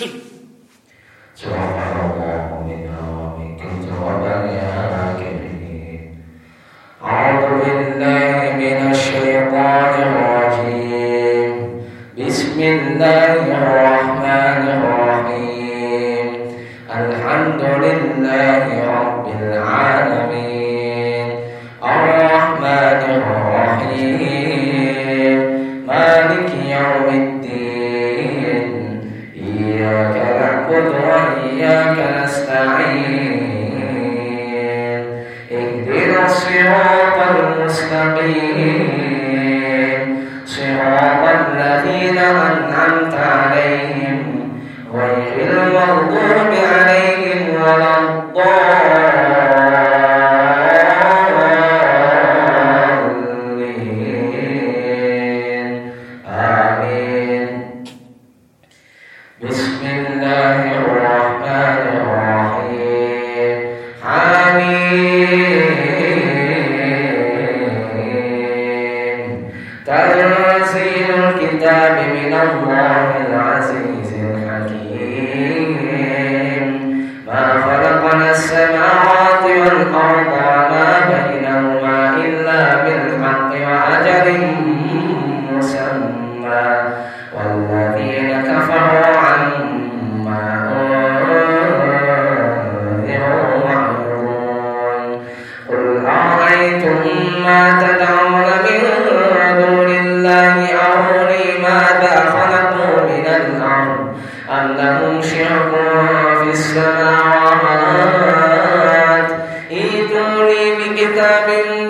Mm-hmm. وإياك نستعين. اهدنا الصراط المستقيم. When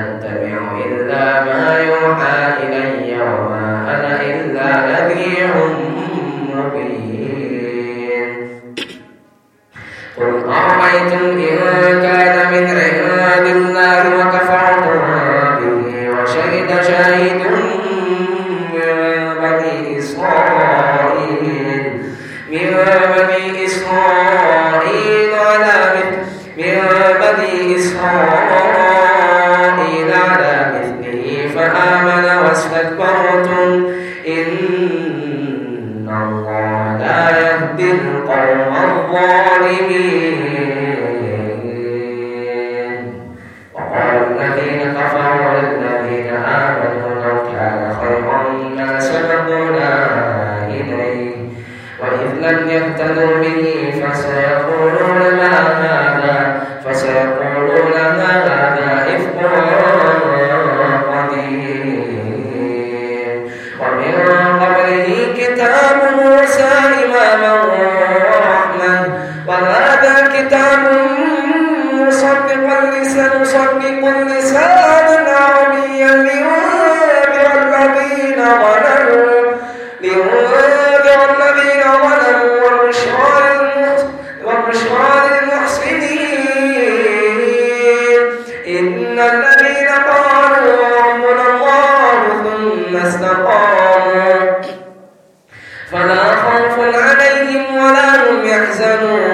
نتبع إلا استمتعوا به فسيقولون ما هذا فسيقولون ما هذا إفق قديم ومن قبله كتاب موسى إماما ورحمة. وهذا كتاب مصدقا لسنصدق لسانا عربيا لينذر الذين ظلموا. تحزنون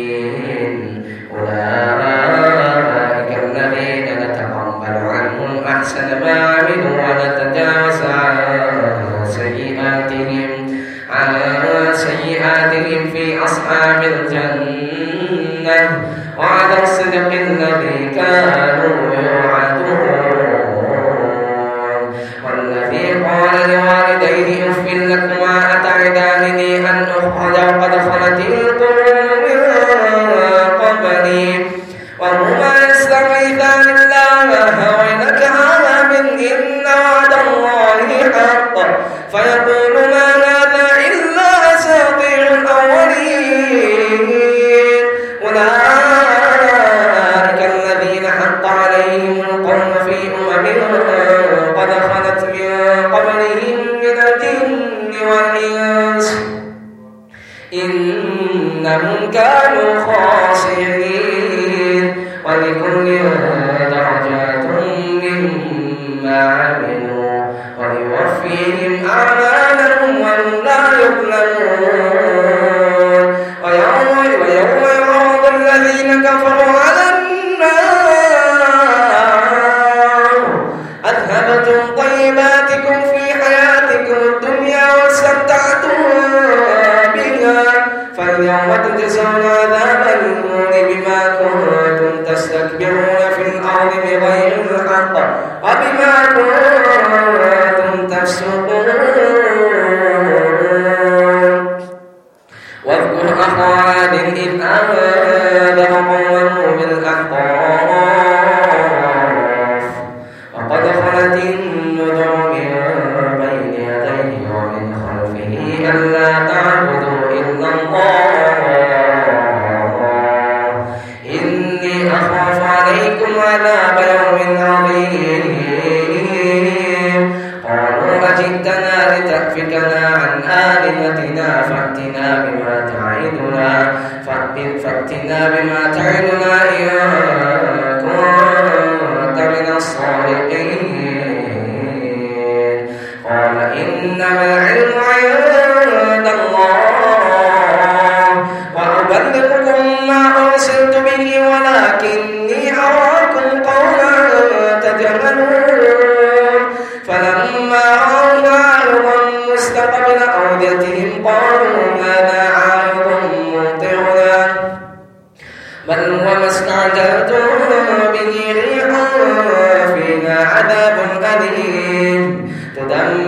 لوالديه أف لكما أتعدانني أن أخرج وقد خلت القرون من قبلي وهما يستغيثان الله ويلك من إن وعد الله حق فيقول ما هذا إلا أساطير الأولين أولئك الذين حق عليهم القول في أمم قد خلت من قبلهم الجن والإنس. إنهم كانوا خاسرين. ولكل عذاب يوم عظيم. قالوا أجئتنا لتأفكنا عن آلهتنا فأتنا بما تعدنا فأت- فأتنا بما تعدنا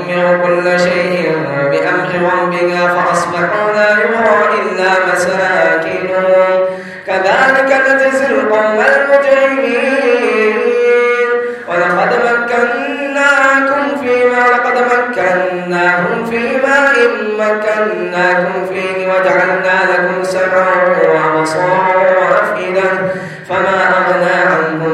تدمر كل شيء بأمر ربها فأصبحوا لا يرى إلا مساكنهم. كذلك نجزي القوم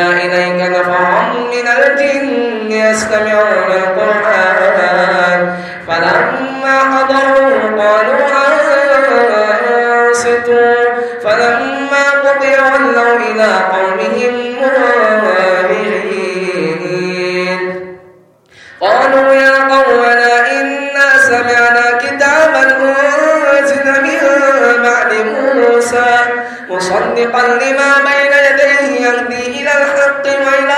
إليك نفرا من الجن يستمعون القرآن. فلما حضروا قالوا أنصتوا. فلما قضي ولوا إلى قومهم منذرين قالوا يا قومنا إنا سمعنا كتابا أنزل من بعد موسى مصدقا لما بين يديه يهدي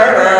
Sarah.